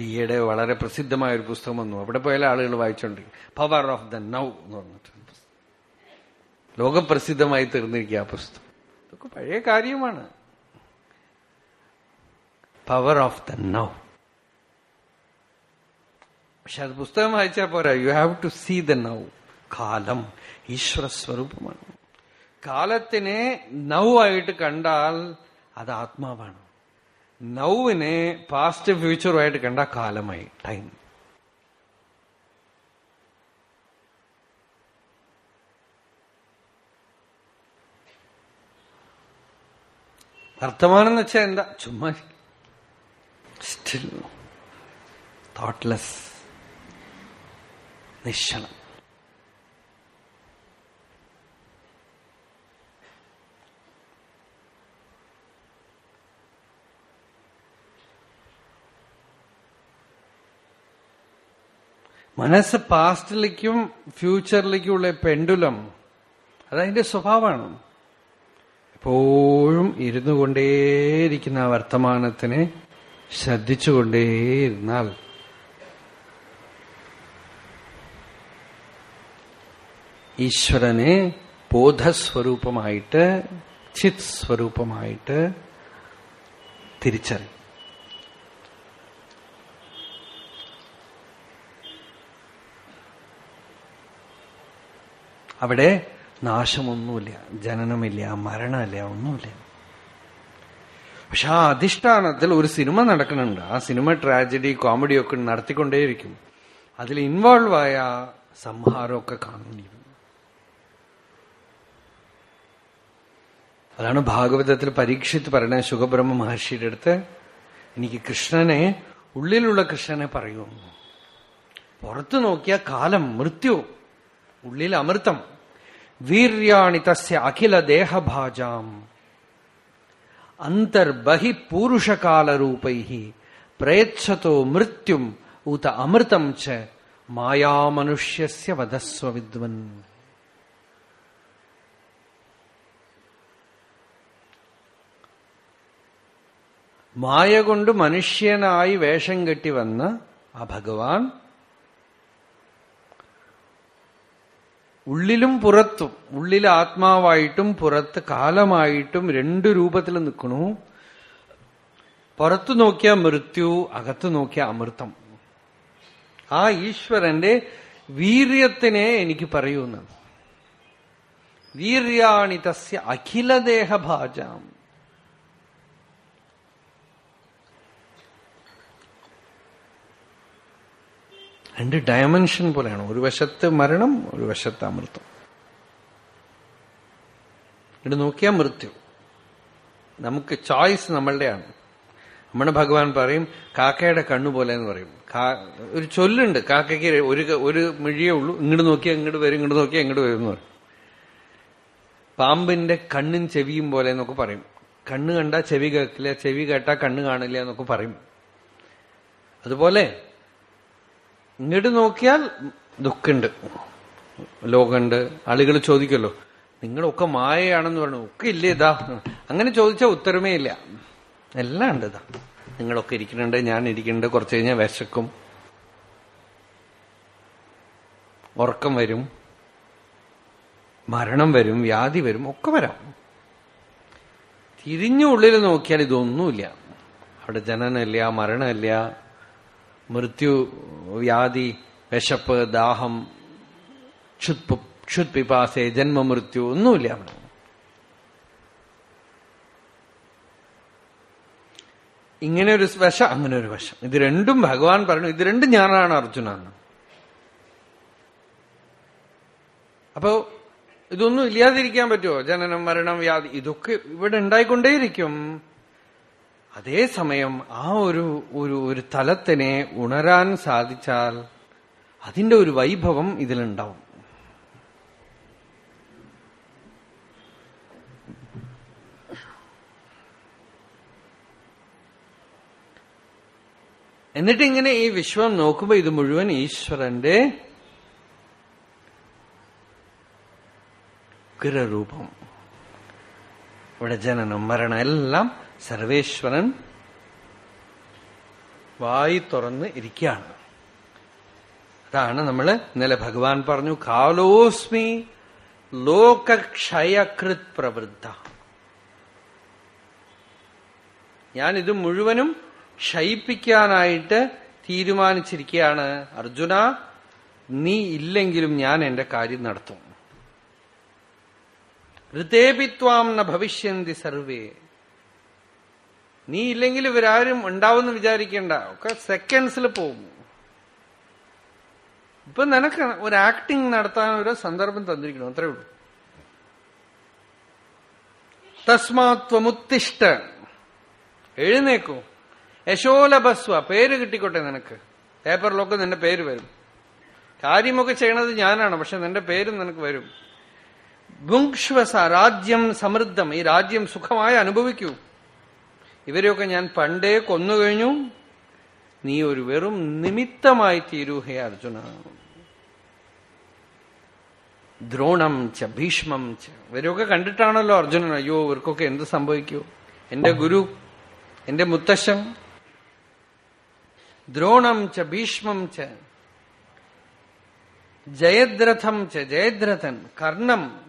ഈയിടെ വളരെ പ്രസിദ്ധമായ ഒരു പുസ്തകം വന്നു. അവിടെ പോയാലും ആളുകൾ വായിച്ചോണ്ടിരിക്കും. പവർ ഓഫ് ദ നൗ എന്ന് പറഞ്ഞിട്ട് ലോകപ്രസിദ്ധമായി തീർന്നിരിക്കുക ആ പുസ്തകം. ഇതൊക്കെ പഴയ കാര്യമാണ്. പവർ ഓഫ് ദ നൗ പക്ഷെ അത് പുസ്തകം വായിച്ചാൽ പോരാ. You have to see the now കാലം ഈശ്വര സ്വരൂപമാണ്. കാലത്തിനെ നൗ ആയിട്ട് കണ്ടാൽ അത് ആത്മാവാണ്. നൗവിനെ പാസ്റ്റ് ഫ്യൂച്ചറുമായിട്ട് കണ്ട കാലമായി ടൈം വർത്തമാനം എന്ന് വെച്ചാൽ എന്താ? ചുമ്മാ സ്റ്റിൽ തോട്ട്ലെസ് നിശ്ചലം. മനസ്സ് പാസ്റ്റിലേക്കും ഫ്യൂച്ചറിലേക്കുമുള്ള പെൻഡുലം അതതിന്റെ സ്വഭാവമാണ്. എപ്പോഴും ഇരുന്നു കൊണ്ടേയിരിക്കുന്ന ആ വർത്തമാനത്തിനെ ശ്രദ്ധിച്ചുകൊണ്ടേയിരുന്നാൽ ഈശ്വരനെ ബോധസ്വരൂപമായിട്ട് ചിത് സ്വരൂപമായിട്ട് തിരിച്ചറിയും. അവിടെ നാശമൊന്നുമില്ല ജനനമില്ല മരണമില്ല ഒന്നുമില്ല. പക്ഷെ ആ അധിഷ്ഠാനത്തിൽ ഒരു സിനിമ നടക്കുന്നുണ്ട്. ആ സിനിമ ട്രാജഡി കോമഡി ഒക്കെ നടത്തിക്കൊണ്ടേയിരിക്കും. അതിൽ ഇൻവോൾവ് ആയ സംഹാരമൊക്കെ കാണുന്നു അതാണ് ഭാഗവതത്തിൽ പരീക്ഷിച്ച് പറയണ സുഖബ്രഹ്മ മഹർഷിയുടെ അടുത്ത് എനിക്ക് കൃഷ്ണനെ ഉള്ളിലുള്ള കൃഷ്ണനെ പറയൂ പുറത്തു നോക്കിയ കാലം മൃത്യു. ഉള്ളിൽ അമൃതം. വീര്യാണി തസ്യ അഖില ദേഹഭാജാം അന്തർബഹി പൂരുഷകാലരൂപൈ പ്രയച്ഛതോ മൃത്യും ഉത അമൃതം ച മായാമനുഷ്യസ്യ വധസ്വ വിദ്വൻ മായ കൊണ്ട് മനുഷ്യനായി വേഷം കെട്ടി വന്ന ആ ഭഗവാൻ ഉള്ളിലും പുറത്തും ഉള്ളിൽ ആത്മാവായിട്ടും പുറത്ത് കാലമായിട്ടും രണ്ടു രൂപത്തിൽ നിൽക്കണു. പുറത്തു നോക്കിയ മൃത്യു അകത്തു നോക്കിയ അമൃതം. ആ ഈശ്വരന്റെ വീര്യത്തിനെ എനിക്ക് പറയുന്നു. വീര്യാണി തസ്യ അഖിലദേഹഭാജാം. രണ്ട് ഡയമെൻഷൻ പോലെയാണ്. ഒരു വശത്ത് മരണം ഒരു വശത്ത് അമൃതം. ഇവിടെ നോക്കിയാൽ മൃത്യു. നമുക്ക് ചോയ്സ് നമ്മളുടെയാണ്. നമ്മുടെ ഭഗവാൻ പറയും കാക്കയുടെ കണ്ണു പോലെ എന്ന് പറയും. ഒരു ചൊല്ലുണ്ട്. കാക്കയ്ക്ക് ഒരു ഒരു മിഴിയേ ഉള്ളൂ. ഇങ്ങോട്ട് നോക്കിയാൽ ഇങ്ങോട്ട് വരും ഇങ്ങോട്ട് നോക്കിയാൽ ഇങ്ങോട്ട് വരും എന്ന് പറയും. പാമ്പിന്റെ കണ്ണും ചെവിയും പോലെ എന്നൊക്കെ പറയും. കണ്ണ് കണ്ടാൽ ചെവി കേൾക്കില്ല ചെവി കേട്ടാൽ കണ്ണ് കാണില്ല എന്നൊക്കെ പറയും. അതുപോലെ ഇങ്ങോട്ട് നോക്കിയാൽ ദുഃഖമുണ്ട് ലോകമുണ്ട്. ആളുകൾ ചോദിക്കല്ലോ നിങ്ങളൊക്കെ മായയാണെന്ന് പറഞ്ഞു. ഒക്കെ ഇല്ലേ ഇതാ? അങ്ങനെ ചോദിച്ചാൽ ഉത്തരമേ ഇല്ല. എല്ലാം ഉണ്ട് ഇതാ. നിങ്ങളൊക്കെ ഇരിക്കുന്നുണ്ട് ഞാൻ ഇരിക്കുന്നുണ്ട് കുറച്ച് കഴിഞ്ഞാൽ വിശക്കും. ഉറക്കം വരും മരണം വരും വ്യാധി വരും ഒക്കെ വരാം. തിരിഞ്ഞു ഉള്ളിൽ നോക്കിയാൽ ഇതൊന്നുമില്ല. അവിടെ ജനനമില്ല മരണമില്ല. മൃത്യു വ്യാധി വിശപ്പ് ദാഹം ക്ഷുത്പു ക്ഷുത്പിപാസെ ജന്മമൃത്യു ഒന്നുമില്ല അവിടെ. ഇങ്ങനെ ഒരു വശം അങ്ങനെ ഒരു വശം. ഇത് രണ്ടും ഭഗവാൻ പറഞ്ഞു ഇത് രണ്ടും ഞാനാണ് അർജുന എന്ന്. അപ്പോ ഇതൊന്നും ഇല്ലാതിരിക്കാൻ പറ്റുമോ? ജനനം മരണം വ്യാധി ഇതൊക്കെ ഇവിടെ ഉണ്ടായിക്കൊണ്ടേയിരിക്കും. അതേസമയം ആ ഒരു ഒരു ഒരു തലത്തിനെ ഉണരാൻ സാധിച്ചാൽ അതിന്റെ ഒരു വൈഭവം ഇതിലുണ്ടാവും. എന്നിട്ട് ഇങ്ങനെ ഈ വിശ്വം നോക്കുമ്പോൾ ഇത് മുഴുവൻ ഈശ്വരന്റെ ഉഗ്രരൂപം ഇവിടെ ജനനം മരണം എല്ലാം സർവേശ്വരൻ വായി തുറന്ന് ഇരിക്കുകയാണ്. അതാണ് നമ്മൾ ഇന്നലെ ഭഗവാൻ പറഞ്ഞു കാലോസ്മി ലോകക്ഷയകൃത് പ്രവൃദ്ധ. ഞാൻ ഇത് മുഴുവനും ക്ഷയിപ്പിക്കാനായിട്ട് തീരുമാനിച്ചിരിക്കുകയാണ്. അർജുന നീ ഇല്ലെങ്കിലും ഞാൻ എന്റെ കാര്യം നടത്തും. ഋതേപിത്വാം ന ഭവിഷ്യന്തി സർവേ. നീ ഇല്ലെങ്കിൽ ഇവരാരും ഉണ്ടാവുമെന്ന് വിചാരിക്കേണ്ട. ഒക്കെ സെക്കൻഡ്സിൽ പോകും. ഇപ്പൊ നിനക്ക് ഒരു ആക്ടിങ് നടത്താൻ ഒരു സന്ദർഭം തന്നിരിക്കണം അത്രേ ഉള്ളൂ. തസ്മാത്വമുത്തിഷ്ട എഴുന്നേക്കൂ. യശോലഭസ്വ പേര് കിട്ടിക്കോട്ടെ നിനക്ക്. പേപ്പറിലൊക്കെ നിന്റെ പേര് വരും. കാര്യമൊക്കെ ചെയ്യണത് ഞാനാണ് പക്ഷെ നിന്റെ പേരും നിനക്ക് വരും. ഭുങ്ക്ഷ്വസ രാജ്യം സമൃദ്ധം. ഈ രാജ്യം സുഖമായി അനുഭവിക്കൂ. ഇവരെയൊക്കെ ഞാൻ പണ്ടേ കൊന്നുകഴിഞ്ഞു. നീ ഒരു വെറും നിമിത്തമായി തീരൂ ഹേ അർജുന. ദ്രോണം ച ഭീഷ്മം ച. ഇവരെയൊക്കെ കണ്ടിട്ടാണല്ലോ അർജുനൻ അയ്യോ ഇവർക്കൊക്കെ എന്ത് സംഭവിക്കൂ? എന്റെ ഗുരു എന്റെ മുത്തശ്ശൻ. ദ്രോണം ച ഭീഷ്മം ച. ജയദ്രഥം ച ജയദ്രഥൻ കർണം.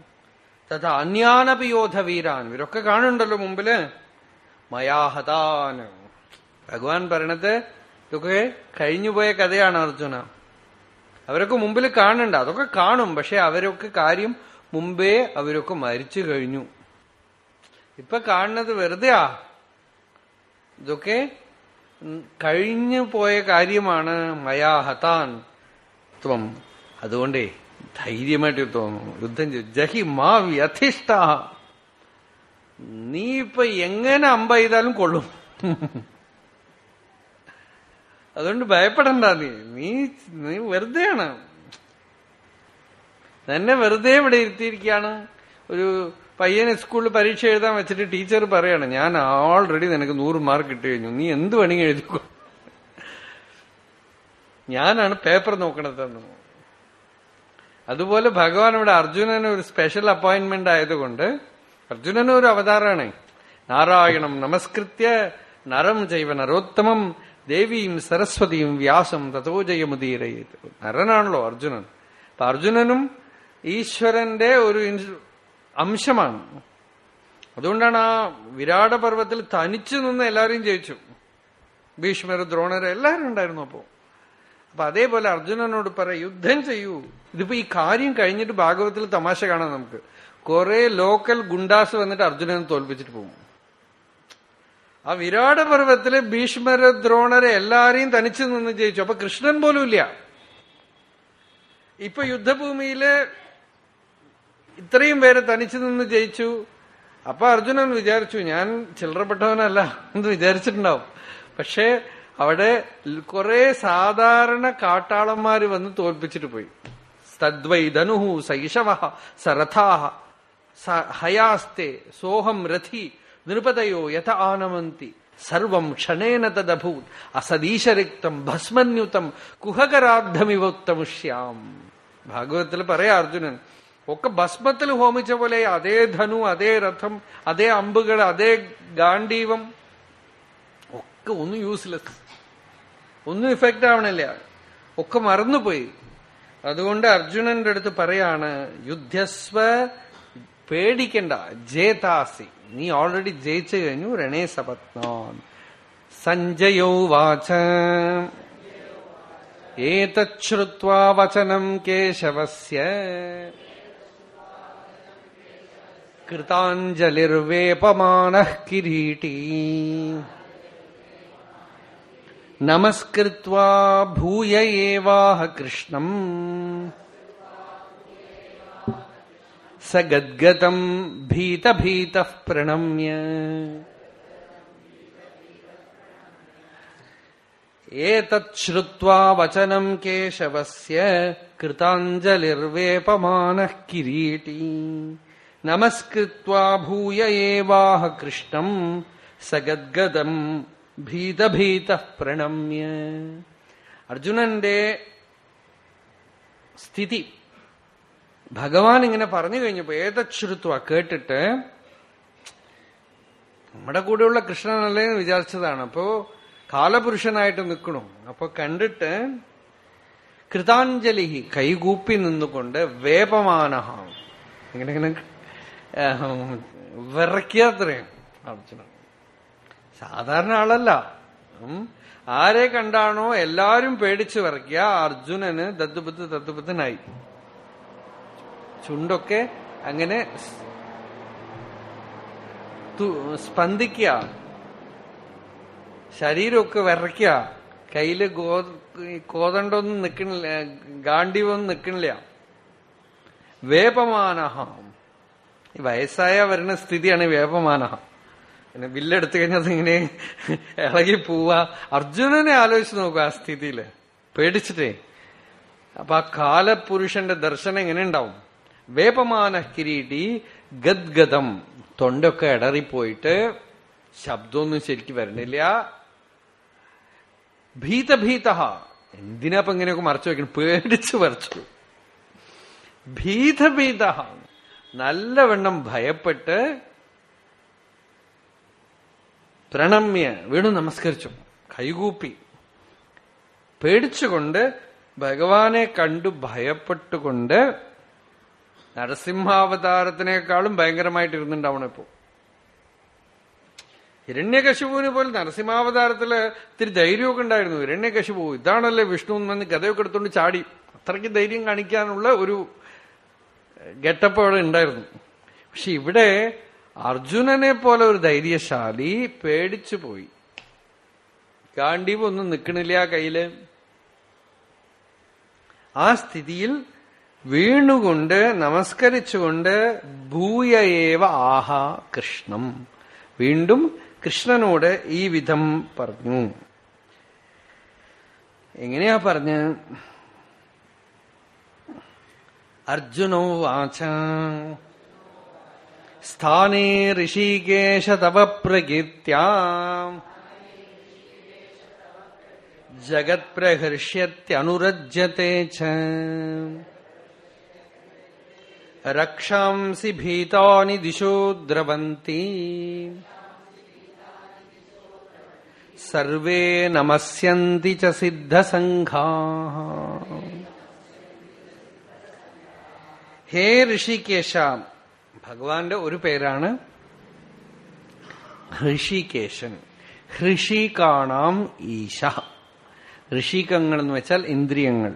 തഥാ അന്യാനപി യോധവീരാൻ. ഇവരൊക്കെ കാണുണ്ടല്ലോ മുമ്പിൽ. മയാഹതാൻ. ഭഗവാൻ പറയണത് ഇതൊക്കെ കഴിഞ്ഞുപോയ കഥയാണ് അർജുന. അവരൊക്കെ മുമ്പിൽ കാണണ്ട അതൊക്കെ കാണും പക്ഷെ അവരൊക്കെ കാര്യം മുമ്പേ അവരൊക്കെ മരിച്ചു കഴിഞ്ഞു. ഇപ്പൊ കാണുന്നത് വെറുതെയാ. ഇതൊക്കെ കഴിഞ്ഞു പോയ കാര്യമാണ് മയാഹതാൻ ത്വം. അതുകൊണ്ടേ ധൈര്യമായിട്ട് തോന്നുന്നു യുദ്ധം ജഹി മാ വ്യധിഷ്ഠ നീ ഇപ്പൊ എങ്ങനെ അമ്പ ചെയ്താലും കൊള്ളും. അതുകൊണ്ട് ഭയപ്പെടണ്ട നീ. നീ നീ വെറുതെയാണ്. തന്നെ വെറുതെ ഇവിടെ ഇരുത്തിയിരിക്കുകയാണ്. ഒരു പയ്യനെ സ്കൂളിൽ പരീക്ഷ എഴുതാൻ വെച്ചിട്ട് ടീച്ചർ പറയാണ് ഞാൻ ഓൾറെഡി നിനക്ക് നൂറ് മാർക്ക് കിട്ടി കഴിഞ്ഞു. നീ എന്ത് വേണമെങ്കിൽ എഴുതിക്കോ. ഞാനാണ് പേപ്പർ നോക്കണതെന്ന്. അതുപോലെ ഭഗവാൻ ഇവിടെ അർജുനന് ഒരു സ്പെഷ്യൽ അപ്പോയിന്റ്മെന്റ് ആയതുകൊണ്ട് അർജുനന് ഒരു അവതാരമാണ്. നാരായണം നമസ്കൃത്യ നരം ജൈവ നരോത്തമം ദേവിയും സരസ്വതിയും വ്യാസം തതോ ജയമുദീരയത്. നരനാണല്ലോ അർജുനൻ. അപ്പൊ അർജുനനും ഈശ്വരന്റെ ഒരു അംശമാണ്. അതുകൊണ്ടാണ് ആ വിരാട പർവത്തിൽ തനിച്ചു നിന്ന് എല്ലാവരെയും ജയിച്ചു. ഭീഷ്മർ ദ്രോണർ എല്ലാവരും ഉണ്ടായിരുന്നു അപ്പോ. അപ്പൊ അതേപോലെ അർജുനനോട് പറ യുദ്ധം ചെയ്യൂ. ഇതിപ്പോ ഈ കാര്യം കഴിഞ്ഞിട്ട് ഭാഗവത്തിൽ തമാശ കാണാം നമുക്ക്. കുറെ ലോക്കൽ ഗുണ്ടാസ് വന്നിട്ട് അർജുനനെ തോൽപ്പിച്ചിട്ട് പോകും. ആ വിരാട പർവത്തിൽ ഭീഷ്മര ദ്രോണരെ എല്ലാരെയും തനിച്ചു നിന്ന് ജയിച്ചു. അപ്പൊ കൃഷ്ണൻ പോലും ഇല്ല. ഇപ്പൊ യുദ്ധഭൂമിയിൽ ഇത്രയും പേരെ തനിച്ചു നിന്ന് ജയിച്ചു. അപ്പൊ അർജുനൻ വിചാരിച്ചു ഞാൻ ചില്ലറപ്പെട്ടവനല്ല എന്ന് വിചാരിച്ചിട്ടുണ്ടാവും. പക്ഷേ അവിടെ കുറെ സാധാരണ കാട്ടാളന്മാര് വന്ന് തോൽപ്പിച്ചിട്ട് പോയി. തദ്വൈ ധനുഹു സൈഷവ സരഥാഹ. ഹയാസ്തെ സോഹം രഥി നൃപതയോ യഥ ആനമന്തി സർവം ക്ഷണേന തദഭൂത് അസദീശരിക്തം ഭസ്മന്യുതം കുഹകരാദ്ധമിവോക്തമുഷ്യാം ഭാഗവത്തിൽ പറയാ അർജുനൻ ഒക്കെ ഭസ്മത്തിൽ ഹോമിച്ച പോലെ അതേ ധനു അതേ രഥം അതേ അമ്പുകൾ അതേ ഗാന്ഡീവം ഒക്കെ ഒന്നും യൂസ്ലെസ് ഒന്നും ഇഫക്റ്റ് ആവണില്ല. ഒക്കെ മറന്നുപോയി. അതുകൊണ്ട് അർജുനന്റെ അടുത്ത് പറയാണ് യുദ്ധസ്വ പേടിക്കണ്ട ജേതാസി നീ ഓൾറെഡി ജയിച്ചു കഴിഞ്ഞു രണേ സപത്നാൻ സഞ്ജയോ വാച ഏതശ്രുത്വാ വചനം കേശവസ്യ കൃതാഞ്ജലിർവേപമാന കിരീടീ നമസ്കൃത്വാ ഭൂയ ഏവാഹ കൃഷ്ണം സ ഗദ്ഗതം ഭീതഭീത പ്രണമ്യ ഏതശ്രുത്വാ വചനം കേശവസ്യ കൃതാഞ്ജലിർവേപമാന കിരീടീ നമസ്കൃത്വാ ഭൂയ ഏവാഹ കൃഷ്ണം സഗദ്ഗതം ഭീതഭീത പ്രണമ്യ അർജുനന്റെ സ്ഥിതി ഭഗവാൻ ഇങ്ങനെ പറഞ്ഞു കഴിഞ്ഞപ്പോ ഏതശ്രുത്വ കേട്ടിട്ട് നമ്മുടെ കൂടെയുള്ള കൃഷ്ണനല്ലേ എന്ന് വിചാരിച്ചതാണ്. അപ്പോ കാലപുരുഷനായിട്ട് നിൽക്കണു. അപ്പൊ കണ്ടിട്ട് കൃതാഞ്ജലി കൈകൂപ്പി നിന്നുകൊണ്ട് വേപമാനഹ. ഇങ്ങനെ ഇങ്ങനെ വിറയ്ക്കാത്രയും സാധാരണ ആളല്ല. ആരെ കണ്ടാണോ എല്ലാരും പേടിച്ചു വിറക്കിയ അർജുനന് ദത്തുപുത്ത് ദത്തുബുദ്ധനായി ചുണ്ടൊക്കെ അങ്ങനെ സ്പന്ദിക്കുക ശരീരമൊക്കെ വിറയ്ക്കുക കയ്യിൽ ഗോ കോതണ്ടൊന്നും നിക്കണില്ല ഗാന്ഡീവൊന്നും നിക്കണില്ല. വേപമാനഹ. വയസ്സായ വരുന്ന സ്ഥിതിയാണ് വേപമാനഹ. പിന്നെ വില്ലെടുത്തു കഴിഞ്ഞാൽ ഇങ്ങനെ ഇളകി പോവാ. അർജുനനെ ആലോചിച്ച് നോക്കുക ആ സ്ഥിതിയിൽ. പേടിച്ചിട്ടേ. അപ്പൊ ആ കാലപുരുഷന്റെ ദർശനം എങ്ങനെ ഉണ്ടാവും വേപമാന കിരീടി ഗദ്ഗതം തൊണ്ടൊക്കെ ഇടറിപ്പോയിട്ട് ശബ്ദമൊന്നും ശരിക്കും വരണില്ല. ഭീതഭീത എന്തിനാ ഇപ്പൊ ഇങ്ങനെയൊക്കെ മറച്ചു വെക്കണം? പേടിച്ചു മറച്ചു. ഭീതഭീത നല്ലവണ്ണം ഭയപ്പെട്ട് പ്രണമ്യ വീണു നമസ്കരിച്ചു. കൈകൂപ്പി. പേടിച്ചുകൊണ്ട് ഭഗവാനെ കണ്ടു ഭയപ്പെട്ടുകൊണ്ട് നരസിംഹാവതാരത്തിനേക്കാളും ഭയങ്കരമായിട്ട് ഇരുന്നുണ്ടാവണം ഇപ്പോ. ഹിരണ്യകശിപുവിന് പോലും നരസിംഹാവതാരത്തിൽ ഇത്തിരി ധൈര്യമൊക്കെ ഉണ്ടായിരുന്നു. ഹിരണ്യകശുപു ഇതാണല്ലേ വിഷ്ണു എന്ന് ഗതയൊക്കെ എടുത്തുകൊണ്ട് ചാടി. അത്രയ്ക്ക് ധൈര്യം കാണിക്കാനുള്ള ഒരു ഗെറ്റപ്പ് അവിടെ ഉണ്ടായിരുന്നു. പക്ഷെ ഇവിടെ അർജുനനെ പോലെ ഒരു ധൈര്യശാലി പേടിച്ചു പോയി. ഗാന്ഡീവ് ഒന്നും നിൽക്കണില്ല കയ്യിൽ. ആ സ്ഥിതിയിൽ വീണുകൊണ്ട് നമസ്കരിച്ചുകൊണ്ട് ഭൂയേവ ആഹ കൃഷ്ണം. വീണ്ടും കൃഷ്ണനോട് ഈ വിധം പറഞ്ഞു. എങ്ങനെയാ പറഞ്ഞ്? അർജുനോ വാച. സ്ഥാനേ ഋഷികേശ തവ പ്രകീർത്യാ. ജഗത്പ്രഹർഷ്യത്യനുരജ്യത്തെ ച. രക്ഷാംസി ഭീതാനി ദിശോ ദ്രവന്തി. സർവേ നമസ്യന്തി ച സിദ്ധസംഘാ ഹേ ഋഷികേശ ഭഗവാന്റെ ഒരു പേരാണ് ഋഷികേശൻ. ഹൃഷികാണാം ഈശ. ഋഷികങ്ങൾ എന്ന് വെച്ചാൽ ഇന്ദ്രിയങ്ങൾ.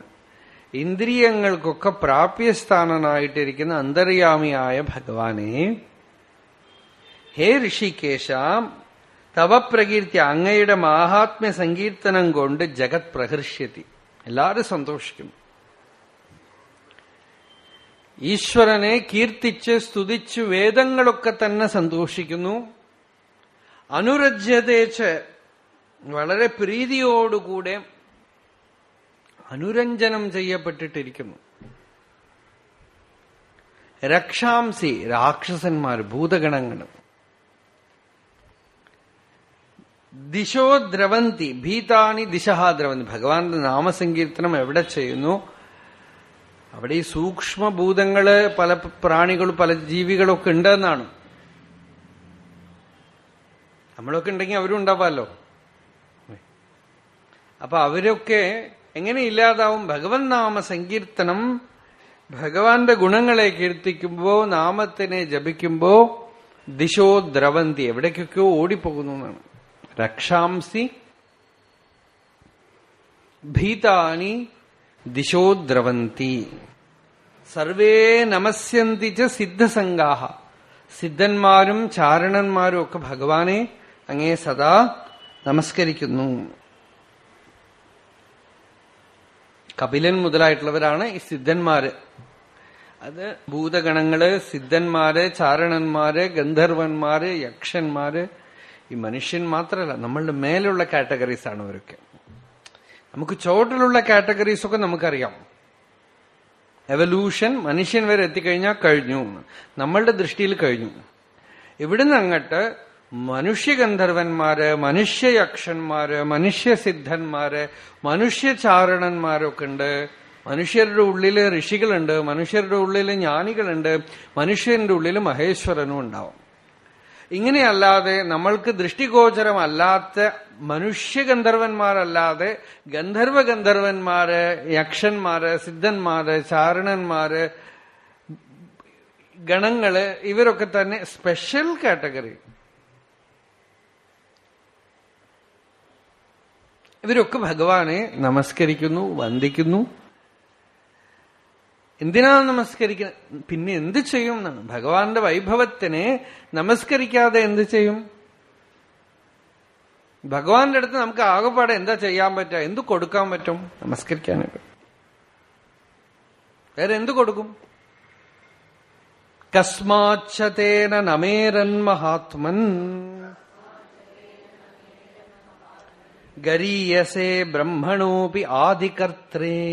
ഇന്ദ്രിയങ്ങൾക്കൊക്കെ പ്രാപ്യസ്ഥാനനായിട്ടിരിക്കുന്ന അന്തര്യാമിയായ ഭഗവാനെ ഹേ ഋഷികേശ തവ പ്രകീർത്തി അങ്ങയുടെ മാഹാത്മ്യ സങ്കീർത്തനം കൊണ്ട് ജഗത് പ്രഹർഷ്യത്തി എല്ലാവരും സന്തോഷിക്കും. ഈശ്വരനെ കീർത്തിച്ച് സ്തുതിച്ച് വേദങ്ങളൊക്കെ തന്നെ സന്തോഷിക്കുന്നു. അനുരജ്യതേച്ച് വളരെ പ്രീതിയോടുകൂടെ അനുരഞ്ജനം ചെയ്യപ്പെട്ടിട്ടിരിക്കുന്നു. രക്ഷാംസി രാക്ഷസന്മാർ ഭൂതഗണങ്ങൾ ദിശോ ദ്രവന്തി ഭീതാണി ദിശഹാദ്രവന്തി ഭഗവാന്റെ നാമസങ്കീർത്തനം എവിടെ ചെയ്യുന്നു? അവിടെ ഈ സൂക്ഷ്മഭൂതങ്ങൾ പല പ്രാണികളും പല ജീവികളൊക്കെ ഉണ്ടെന്നാണ്. നമ്മളൊക്കെ ഉണ്ടെങ്കിൽ അവരും ഉണ്ടാവാമല്ലോ അപ്പൊ അവരൊക്കെ എങ്ങനെ ഇല്ലാതാവും? ഭഗവൻ നാമ സങ്കീർത്തനം ഭഗവാന്റെ ഗുണങ്ങളെ കീർത്തിക്കുമ്പോ നാമത്തിനെ ജപിക്കുമ്പോ ദിശോ ദ്രവന്തി എവിടേക്കൊക്കെയോ ഓടിപ്പോകുന്നു എന്നാണ്. രക്ഷാംസി ഭീതാനി ദിശോ ദ്രവന്തി. സർവേ നമസ്യന്തി സിദ്ധസംഗാഹ. സിദ്ധന്മാരും ചാരണന്മാരും ഒക്കെ ഭഗവാനെ അങ്ങേ സദാ നമസ്കരിക്കുന്നു. കപിലൻ മുതലായിട്ടുള്ളവരാണ് ഈ സിദ്ധന്മാര്. അത് ഭൂതഗണങ്ങൾ സിദ്ധന്മാര് ചാരണന്മാര് ഗന്ധർവന്മാര് യക്ഷന്മാര് ഈ മനുഷ്യൻ മാത്രമല്ല നമ്മളുടെ മേലുള്ള കാറ്റഗറീസ് ആണ് അവരൊക്കെ. നമുക്ക് ചോട്ടിലുള്ള കാറ്റഗറീസ് ഒക്കെ നമുക്കറിയാം. എവല്യൂഷൻ മനുഷ്യൻ വരെ എത്തിക്കഴിഞ്ഞാൽ കഴിഞ്ഞു. നമ്മളുടെ ദൃഷ്ടിയിൽ കഴിഞ്ഞു. ഇവിടുന്ന് അങ്ങോട്ട് മനുഷ്യഗന്ധർവന്മാര് മനുഷ്യയക്ഷന്മാര് മനുഷ്യസിദ്ധന്മാര് മനുഷ്യചാരണന്മാരൊക്കെ ഉണ്ട് മനുഷ്യരുടെ ഉള്ളിൽ ഋഷികളുണ്ട് മനുഷ്യരുടെ ഉള്ളിൽ ജ്ഞാനികളുണ്ട് മനുഷ്യന്റെ ഉള്ളിൽ മഹേശ്വരനും ഉണ്ടാവും. ഇങ്ങനെയല്ലാതെ നമ്മൾക്ക് ദൃഷ്ടിഗോചരമല്ലാത്ത മനുഷ്യഗന്ധർവന്മാരല്ലാതെ ഗന്ധർവ ഗന്ധർവന്മാര് യക്ഷന്മാര് സിദ്ധന്മാര് ചാരണന്മാര് ഗണങ്ങൾ ഇവരൊക്കെ തന്നെ സ്പെഷ്യൽ കാറ്റഗറി ഇവരൊക്കെ ഭഗവാനെ നമസ്കരിക്കുന്നു വന്ദിക്കുന്നു. എന്തിനാണ് നമസ്കരിക്കുന്നത് പിന്നെ എന്ത് ചെയ്യും? എന്നാണ് ഭഗവാന്റെ വൈഭവത്തിനെ നമസ്കരിക്കാതെ എന്ത് ചെയ്യും? ഭഗവാന്റെ അടുത്ത് നമുക്ക് ആകെപ്പാടെ എന്താ ചെയ്യാൻ പറ്റുക? എന്ത് കൊടുക്കാൻ പറ്റും? നമസ്കരിക്കാനൊക്കെ വേറെ എന്ത് കൊടുക്കും? കസ്മാച്ഛതേന നമേരൻ മഹാത്മൻ. ഗരീയസേ ബ്രഹ്മണോപി ആദികർത്രേ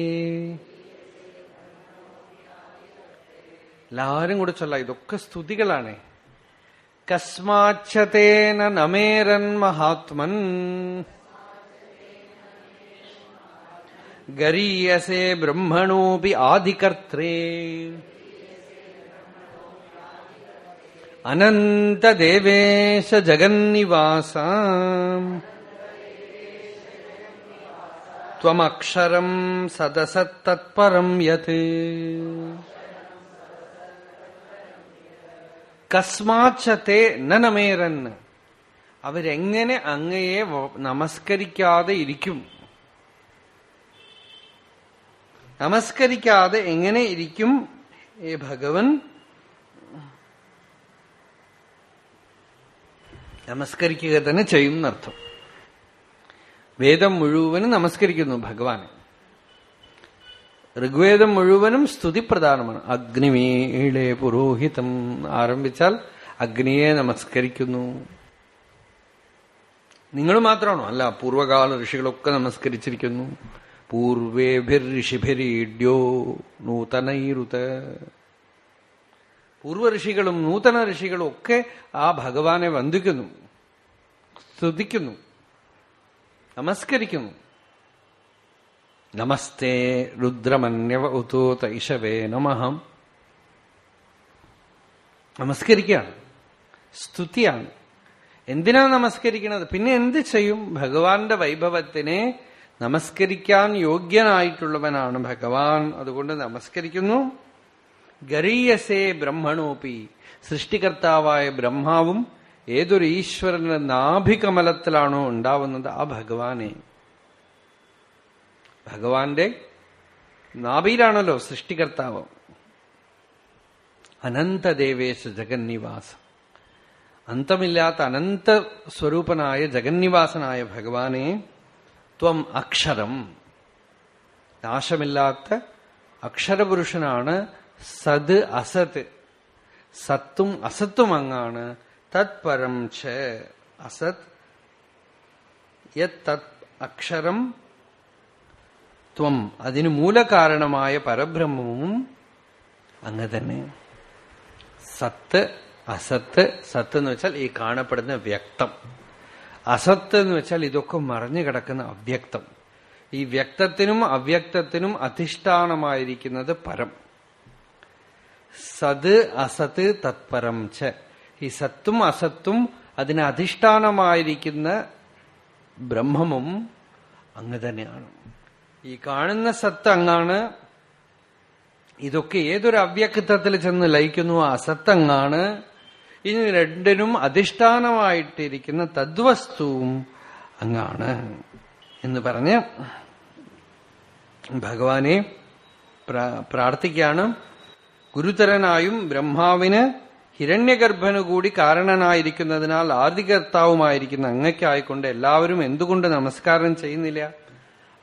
എല്ലാരും കൂടെ ചൊല്ല ഇതൊക്കെ സ്തുതികളാണ്. കസ്മാച്ഛതേന നമേരൻ മഹാത്മൻ. ഗരീയസേ ബ്രഹ്മണോപി ആദികർത്രേ. അനന്തദേവേശ ജഗന്നിവാസ. ത്വമക്ഷരം സദസത്തത്പരം യത് കസ്മാച്ചത്തെ നനമേരൻ അവരെങ്ങനെ അങ്ങയെ നമസ്കരിക്കാതെ ഇരിക്കും? നമസ്കരിക്കാതെ എങ്ങനെ ഇരിക്കും ഏ ഭഗവൻ? നമസ്കരിക്കുക തന്നെ ചെയ്യും എന്നർത്ഥം വേദം മുഴുവനും നമസ്കരിക്കുന്നു ഭഗവാനെ. ഋഗ്വേദം മുഴുവനും സ്തുതി പ്രധാനമാണ് അഗ്നിമീളെ പുരോഹിതം ആരംഭിച്ചാൽ അഗ്നിയെ നമസ്കരിക്കുന്നു. നിങ്ങൾ മാത്രമാണോ? അല്ല പൂർവകാല ഋഷികളൊക്കെ നമസ്കരിച്ചിരിക്കുന്നു. പൂർവേഭിർ ഋഷിഭിരീഡ്യോ നൂതനൈരുത. പൂർവ ഋഷികളും നൂതന ഋഷികളും ഒക്കെ ആ ഭഗവാനെ വന്ദിക്കുന്നു സ്തുതിക്കുന്നു. നമസ്കരിക്കുന്നു. നമസ്തേ രുദ്രമന്യവ ഉതോ ഇഷവേ നമഹം. നമസ്കരിക്കുകയാണ്. സ്തുതിയാണ്. എന്തിനാ നമസ്കരിക്കുന്നത്? പിന്നെ എന്ത് ചെയ്യും? ഭഗവാന്റെ വൈഭവത്തിനെ നമസ്കരിക്കാൻ യോഗ്യനായിട്ടുള്ളവനാണ് ഭഗവാൻ. അതുകൊണ്ട് നമസ്കരിക്കുന്നു. ഗരീയസേ ബ്രഹ്മണോപി. സൃഷ്ടികർത്താവായ ബ്രഹ്മാവും ഏതൊരു ഈശ്വരന്റെ നാഭികമലത്തിലാണോ ഉണ്ടാവുന്നത് ആ ഭഗവാനെ. ഭഗവാന്റെ നാഭിയിലാണല്ലോ സൃഷ്ടികർത്താവ്. അനന്തദേവേശ ജഗന്നിവാസം. അന്തമില്ലാത്ത അനന്ത സ്വരൂപനായ ജഗന്നിവാസനായ ഭഗവാനെ ത്വം അക്ഷരം. നാശമില്ലാത്ത അക്ഷരപുരുഷനാണ് സത് അസത്. സത്തും അസത്തും അങ്ങാണ് തത്പരം അസത് അക്ഷരം ത്വം അതിന് മൂലകാരണമായ പരബ്രഹ്മവും അങ്ങ് തന്നെ. സത്ത് അസത്ത് സത്ത് എന്ന് വെച്ചാൽ ഈ കാണപ്പെടുന്ന വ്യക്തം. അസത്ത് എന്ന് വെച്ചാൽ ഇതൊക്കെ മറഞ്ഞു കിടക്കുന്ന അവ്യക്തം. ഈ വ്യക്തത്തിനും അവ്യക്തത്തിനും അധിഷ്ഠാനമായിരിക്കുന്നത് പരം. സത് അസത്ത് തത്പരം ച. ഈ സത്തും അസത്തും അതിന് അധിഷ്ഠാനമായിരിക്കുന്ന ബ്രഹ്മമും അങ്ങ് തന്നെയാണ്. ഈ കാണുന്ന സത്ത് അങ്ങാണ്. ഇതൊക്കെ ഏതൊരു അവ്യക്തത്തിൽ ചെന്ന് ലയിക്കുന്നു? അസത്തങ്ങാണ് ഇനി രണ്ടിനും അധിഷ്ഠാനമായിട്ടിരിക്കുന്ന തദ്വസ്തുവും അങ്ങാണ് എന്ന് പറഞ്ഞ് ഭഗവാനെ പ്രാർത്ഥിക്കാണ് ഗുരുതരനായും ബ്രഹ്മാവിന് ഹിരണ്യഗർഭനു കൂടി കാരണനായിരിക്കുന്നതിനാൽ ആദികർത്താവുമായിരിക്കുന്ന അങ്ങയ്ക്കായിക്കൊണ്ട് എല്ലാവരും എന്തുകൊണ്ട് നമസ്കാരം ചെയ്യുന്നില്ല?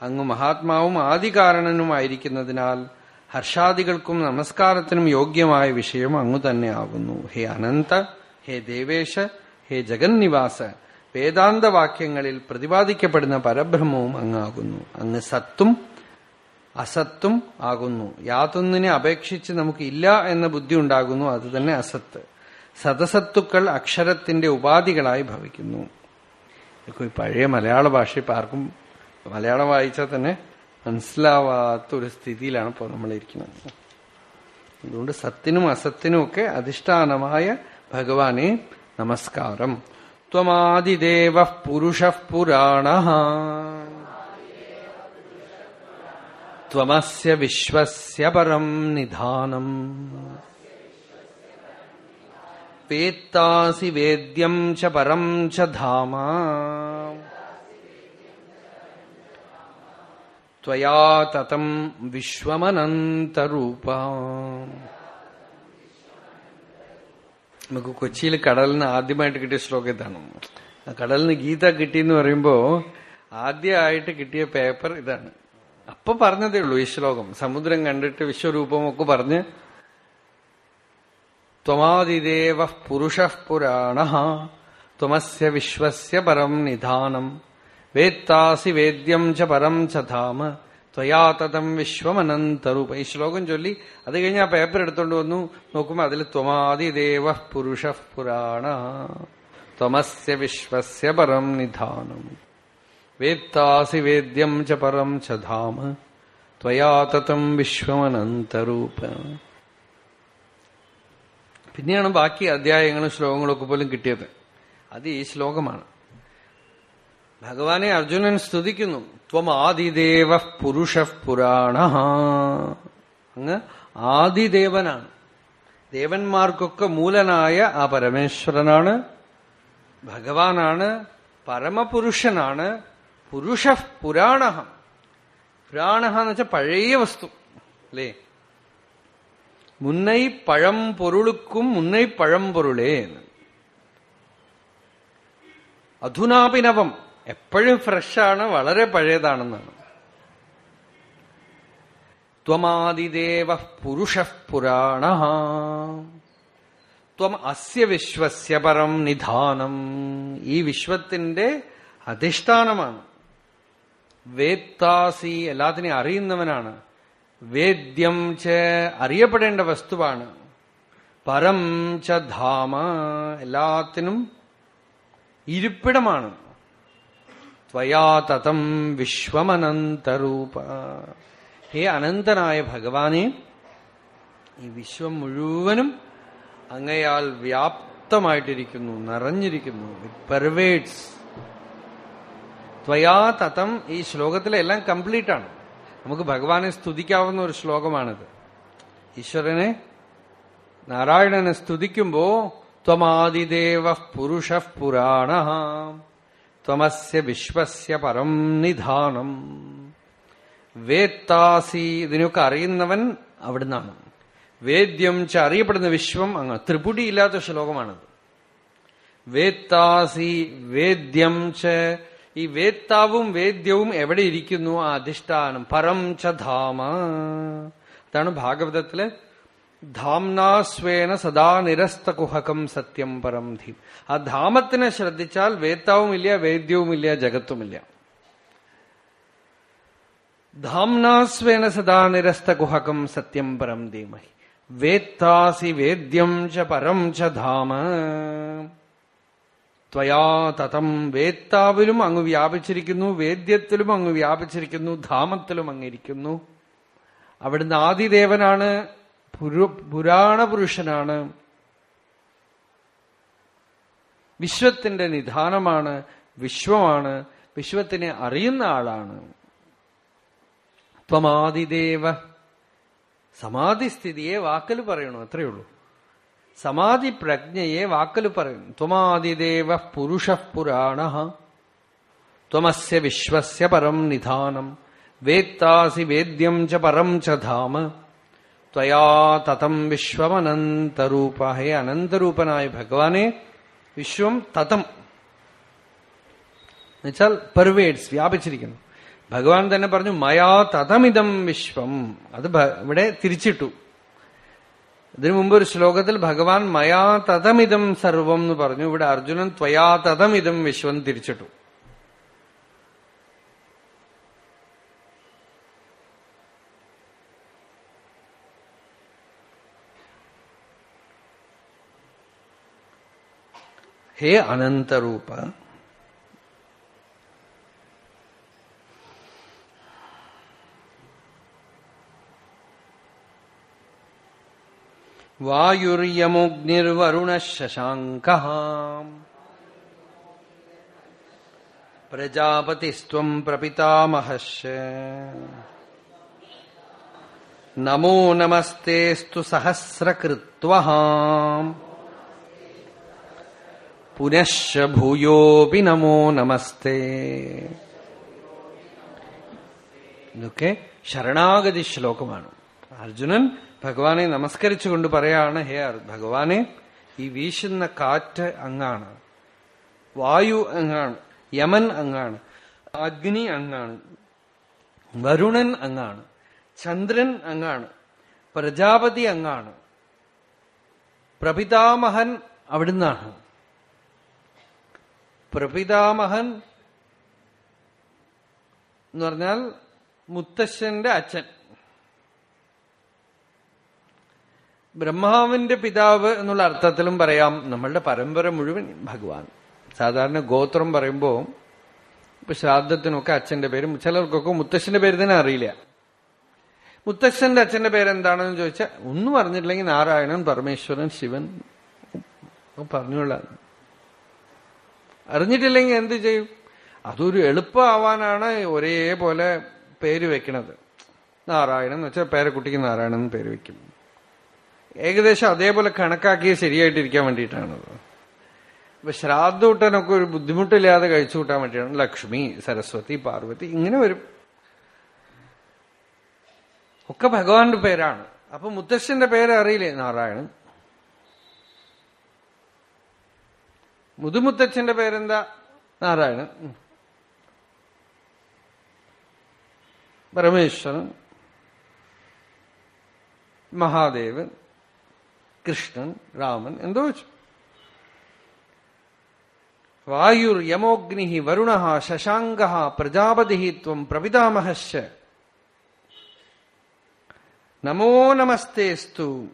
അങ്ങ് മഹാത്മാവും ആദികാരണനുമായിരിക്കുന്നതിനാൽ ഹർഷാദികൾക്കും നമസ്കാരത്തിനും യോഗ്യമായ വിഷയം അങ്ങു തന്നെയാകുന്നു ഹേ അനന്ത ഹേ ദേവേശ ഹേ ജഗന്നിവാസ. വേദാന്തവാക്യങ്ങളിൽ പ്രതിപാദിക്കപ്പെടുന്ന പരബ്രഹ്മവും അങ്ങാകുന്നു അങ്ങ് സത്തും അസത്തും ആകുന്നു. യാതൊന്നിനെ അപേക്ഷിച്ച് നമുക്ക് ഇല്ല എന്ന ബുദ്ധി ഉണ്ടാകുന്നു. അത് തന്നെ അസത്ത്. സദസത്തുക്കൾ അക്ഷരത്തിന്റെ ഉപാധികളായി ഭവിക്കുന്നു. പഴയ മലയാള ഭാഷ ഇപ്പൊ ആർക്കും മലയാളം വായിച്ചാൽ തന്നെ മനസ്സിലാവാത്ത ഒരു സ്ഥിതിയിലാണ് ഇപ്പോൾ നമ്മളിരിക്കുന്നത്. അതുകൊണ്ട് സത്തിനും അസത്തിനും ഒക്കെ അധിഷ്ഠാനമായ ഭഗവാനെ നമസ്കാരം. ത്വമാതിദേവ പുരുഷ പുരാണ. ത്വമസ്യ വിശ്വസ്യ പരം നിധാനം. വേത്താസി വേദ്യം ച പരം च धाम त्वया ततम् വിശ്വമനന്തരൂപ. നമുക്ക് കൊച്ചിയിൽ കടലിന് ആദ്യമായിട്ട് കിട്ടിയ ശ്ലോകം ഇതാണ്. കടലിന് ഗീത കിട്ടിയെന്ന് പറയുമ്പോ ആദ്യമായിട്ട് കിട്ടിയ പേപ്പർ ഇതാണ്. അപ്പൊ പറഞ്ഞതേ ഉള്ളൂ ഈ ശ്ലോകം. സമുദ്രം കണ്ടിട്ട് വിശ്വരൂപമൊക്കെ പറഞ്ഞ് ത്വമാതിദേവ പുരുഷ പുരാണ ത്വമസ്യ വിശ്വസ്യ പരം നിധാനം. വേത്താസി വേദ്യം ച പരം ച ധാമ. ത്വയാ തതം വിശ്വമനന്തരൂപ. ഈ ശ്ലോകം ചൊല്ലി അത് കഴിഞ്ഞ് ആ പേപ്പർ എടുത്തോണ്ട് വന്നു. നോക്കുമ്പോ അതിൽ ത്വമാതിദേവ പുരുഷ പുരാണ. ത്വമസ്യ വിശ്വസ്യ പരം നിധാനം. വേത്താസി വേദ്യം ച പരം ച ധാമ. ത്വയാ തതം വിശ്വമനന്തരൂപ. പിന്നെയാണ് ബാക്കി അധ്യായങ്ങളും ശ്ലോകങ്ങളും ഒക്കെ പോലും കിട്ടിയത്. അത് ഈ ശ്ലോകമാണ്. ഭഗവാനെ അർജുനൻ സ്തുതിക്കുന്നു. ത്വം ആദിദേവ പുരുഷ പുരാണ. അങ്ങ് ആദിദേവനാണ്. ദേവന്മാർക്കൊക്കെ മൂലനായ ആ പരമേശ്വരനാണ്. ഭഗവാനാണ്. പരമപുരുഷനാണ്. പുരുഷ പുരാണ പുരാണ എന്ന് വെച്ചാൽ പഴയ വസ്തു അല്ലേ? മുന്നൈ പഴം പൊരുളുക്കും മുന്നൈ പഴം പൊരുളേ അധുനാപിനവം എപ്പോഴും ഫ്രഷാണ് വളരെ പഴയതാണെന്നാണ്. ത്വമാതിദേവ പുരുഷ പുരാണ ത്വം അസ്യ വിശ്വസ്യ പരം നിധാനം. ഈ വിശ്വത്തിന്റെ അധിഷ്ഠാനമാണ്. വേത്താസി എല്ലാത്തിനെയും അറിയുന്നവനാണ്. വേദ്യം ച അറിയപ്പെടേണ്ട വസ്തുവാണ്. പരം ച ധാമ എല്ലാത്തിനും ഇരിപ്പിടമാണ്. ത്വയാ തതം വിശ്വമനന്തരൂപ. ഹേ അനന്തനായ ഭഗവാനെ ഈ വിശ്വം മുഴുവനും അങ്ങയാൽ വ്യാപ്തമായിട്ടിരിക്കുന്നു നിറഞ്ഞിരിക്കുന്നു. ഇറ്റ് പെർവേഡ്സ് ത്വയാ തതം ഈ ശ്ലോകത്തിലെ എല്ലാം കംപ്ലീറ്റ് ആണ്. നമുക്ക് ഭഗവാനെ സ്തുതിക്കാവുന്ന ഒരു ശ്ലോകമാണിത്. ഈശ്വരനെ നാരായണനെ സ്തുതിക്കുമ്പോ ത്വമാദിദേവ പുരുഷ പുരാണ ത്വമസ്യ വിശ്വസ്യ പരം നിധാനം. വേത്താസി ഇതിനൊക്കെ അറിയുന്നവൻ അവിടുന്നാണ്. വേദ്യം ച അറിയപ്പെടുന്ന വിശ്വം അങ്ങ് ത്രിപുടിയില്ലാത്ത ശ്ലോകമാണത്. വേത്താസി വേദ്യം ച ഈ വേത്താവും വേദ്യവും എവിടെ ഇരിക്കുന്നു? ആ അധിഷ്ഠാനം. പരം ച ധാമ. അതാണ് ഭാഗവതത്തിൽ ധാംനാസ്വേന സദാ നിരസ്തകുഹകം സത്യം പരം ധീം. ആ ധാമത്തിനെ ശ്രദ്ധിച്ചാൽ വേത്താവുമില്ല വേദ്യവുമില്ല ജഗത്തുമില്ല. ധാംനാസ്വേന സദാ നിരസ്തകുഹകം സത്യം പരം ധീമഹി. വേത്താസി വേദ്യം ച പരം ച ധാമ. ത്വയാ തതം വേത്താവിലും അങ്ങ് വ്യാപിച്ചിരിക്കുന്നു വേദ്യത്തിലും അങ്ങ് വ്യാപിച്ചിരിക്കുന്നു ധാമത്തിലും അങ്ങിരിക്കുന്നു അവിടുന്ന് ആദിദേവനാണ് പുരാണ പുരുഷനാണ് വിശ്വത്തിന്റെ നിധാനമാണ് വിശ്വമാണ് വിശ്വത്തിനെ അറിയുന്ന ആളാണ്. ത്വമാദിദേവ. സമാധിസ്ഥിതിയെ വാക്കൽ പറയണു അത്രയേ ഉള്ളൂ. സമാധി പ്രജ്ഞയെ വാക്കൽ പറയും. ത്വമാദിദേവ പുരുഷ പുരാണ. ത്വമസ്യ വിശ്വസ്യ പരം നിധാനം. വേത്താസി വേദ്യം ച പരം ച ധാമ. ത്വയാ തതം വിശ്വമനന്തരൂപ. ഹേ അനന്തരൂപനായ ഭഗവാനെ വിശ്വം തതം. എന്നുവെച്ചാൽ പെർവേഡ്സ് വ്യാപിച്ചിരിക്കുന്നു. ഭഗവാൻ തന്നെ പറഞ്ഞു മയാ തതമിതം വിശ്വം. അത് ഇവിടെ തിരിച്ചിട്ടു. ഇതിനു മുമ്പ് ഒരു ശ്ലോകത്തിൽ ഭഗവാൻ മയാ തഥമിതം സർവം എന്ന് പറഞ്ഞു. ഇവിടെ അർജുനൻ ത്വയാ തഥമിതം വിശ്വം തിരിച്ചിട്ടു. ഹേ അനന്തരൂപ വായുര്യമോഗ്നിർവരുണ ശശാങ്ക പ്രജാപതിസ്ത്വം नमो നമോ നമസ്തേസ്തു സഹസ്രകൃത്വ പുനശ്ച नमो നമസ്തേ. ഇതൊക്കെ ശരണാഗതി ശ്ലോകമാണ്. അർജുനൻ ഭഗവാനെ നമസ്കരിച്ചുകൊണ്ട് പറയാണ് ഹേ ഭഗവാനെ ഈ വീശുന്ന കാറ്റ് അങ്ങാണ്. വായു അങ്ങാണ്. യമൻ അങ്ങാണ്. അഗ്നി അങ്ങാണ്. വരുണൻ അങ്ങാണ്. ചന്ദ്രൻ അങ്ങാണ്. പ്രജാപതി അങ്ങാണ്. പ്രപിതാമഹൻ അവിടുന്നാണ്. പ്രപിതാമഹൻ എന്ന് പറഞ്ഞാൽ മുത്തശ്ശന്റെ അച്ഛൻ. ബ്രഹ്മാവിന്റെ പിതാവ് എന്നുള്ള അർത്ഥത്തിലും പറയാം. നമ്മളുടെ പരമ്പര മുഴുവൻ ഭഗവാൻ. സാധാരണ ഗോത്രം പറയുമ്പോൾ ഇപ്പൊ ശ്രാദ്ധത്തിനൊക്കെ അച്ഛന്റെ പേര് ചിലർക്കൊക്കെ മുത്തശ്ശന്റെ പേര് തന്നെ അറിയില്ല. മുത്തശ്ശന്റെ അച്ഛന്റെ പേരെന്താണെന്ന് ചോദിച്ചാൽ ഒന്നും അറിഞ്ഞിട്ടില്ലെങ്കിൽ നാരായണൻ പരമേശ്വരൻ ശിവൻ പറഞ്ഞുകൊള്ളാം അറിഞ്ഞിട്ടില്ലെങ്കിൽ എന്ത് ചെയ്യും? അതൊരു എളുപ്പമാവാനാണ് ഒരേപോലെ പേര് വെക്കണത്. നാരായണൻ എന്ന് വെച്ചാൽ പേരക്കുട്ടിക്ക് നാരായണൻ പേര് വെക്കും. ഏകദേശം അതേപോലെ കണക്കാക്കി ശരിയായിട്ടിരിക്കാൻ വേണ്ടിയിട്ടാണത് ഇപ്പൊ ശ്രാദ്ധൂട്ടനൊക്കെ ഒരു ബുദ്ധിമുട്ടില്ലാതെ കഴിച്ചു കൂട്ടാൻ വേണ്ടിയാണ്. ലക്ഷ്മി സരസ്വതി പാർവതി ഇങ്ങനെ വരും. ഒക്കെ ഭഗവാന്റെ പേരാണ്. അപ്പൊ മുത്തശ്ശന്റെ പേര് അറിയില്ലേ? നാരായണൻ. മുതുമുത്തച്ഛന്റെ പേരെന്താ? നാരായണൻ. പരമേശ്വരൻ. മഹാദേവൻ. കൃഷ്ണൻ രാമൻ എന്തോ വെച്ചു. വായുർ യമോഗ്നി വരുണ ശശാങ്ക പ്രജാപതി ത്വം പ്രപിതാമഹശ്ച നമോ നമസ്തേസ്തു.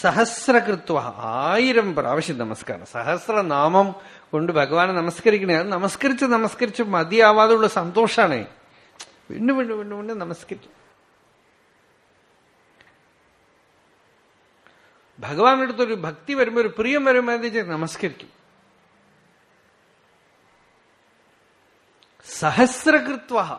സഹസ്രകൃത്വ ആയിരം പ്രാവശ്യം നമസ്കാരം. സഹസ്രനാമം കൊണ്ട് ഭഗവാനെ നമസ്കരിക്കണേ. അത് നമസ്കരിച്ച് നമസ്കരിച്ച് മതിയാവാതുള്ള സന്തോഷാണേ. വീണ്ടും വീണ്ടും വീണ്ടും വീണ്ടും നമസ്കരിക്കും. ഭഗവാന്റെ അടുത്തൊരു ഭക്തി വരുമ്പോൾ ഒരു പ്രിയം വരുമ്പോൾ എന്ത് ചെയ്യും? നമസ്കരിക്കും. സഹസ്രകൃത്വ.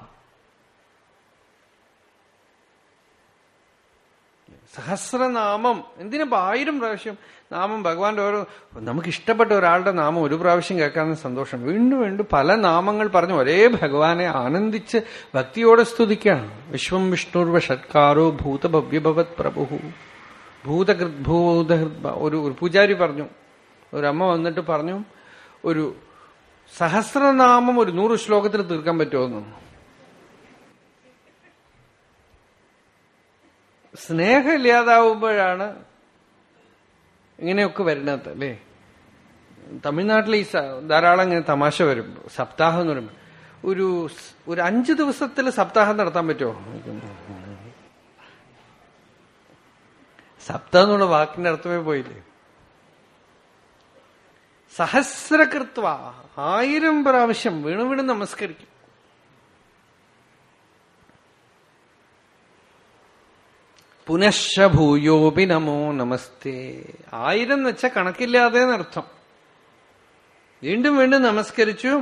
സഹസ്രനാമം. എന്തിനിപ്പോ ആയിരം പ്രാവശ്യം നാമം ഭഗവാന്റെ ഓരോ നമുക്ക് ഇഷ്ടപ്പെട്ട ഒരാളുടെ നാമം ഒരു പ്രാവശ്യം കേൾക്കാൻ സന്തോഷം വീണ്ടും വീണ്ടും പല നാമങ്ങൾ പറഞ്ഞു ഒരേ ഭഗവാനെ ആനന്ദിച്ച് ഭക്തിയോടെ സ്തുതിക്കുകയാണ്. വിശ്വം വിഷ്ണുർവ ഷട്കാരോ ഭൂതഭവ്യഭവത് പ്രഭു. ഭൂതകൃത് ഭൂതഹൃത് ഒരു ഒരു പൂജാരി പറഞ്ഞു. ഒരു അമ്മ വന്നിട്ട് പറഞ്ഞു ഒരു സഹസ്രനാമം ഒരു നൂറ് ശ്ലോകത്തിൽ തീർക്കാൻ പറ്റുമെന്ന്? സ്നേഹം ഇല്ലാതാവുമ്പോഴാണ് ഇങ്ങനെയൊക്കെ വരുന്നത് അല്ലേ? തമിഴ്നാട്ടിൽ ഈ ധാരാളം ഇങ്ങനെ തമാശ വരും സപ്താഹം എന്ന് പറയുമ്പോൾ ഒരു ഒരു അഞ്ചു ദിവസത്തിൽ സപ്താഹം നടത്താൻ പറ്റുമോ? സപ്താഹം എന്നുള്ള വാക്കിന്റെ അർത്ഥമേ പോയില്ലേ? സഹസ്രകൃത്വ. ആയിരം പ്രാവശ്യം വീണു വീണ് നമസ്കരിക്കും. പുനഃഭൂയോപി ഭൂയോപി നമോ നമസ്തേ. ആയിരം എന്ന് വെച്ചാൽ കണക്കില്ലാതെ എന്നർത്ഥം വീണ്ടും വീണ്ടും നമസ്കരിച്ചു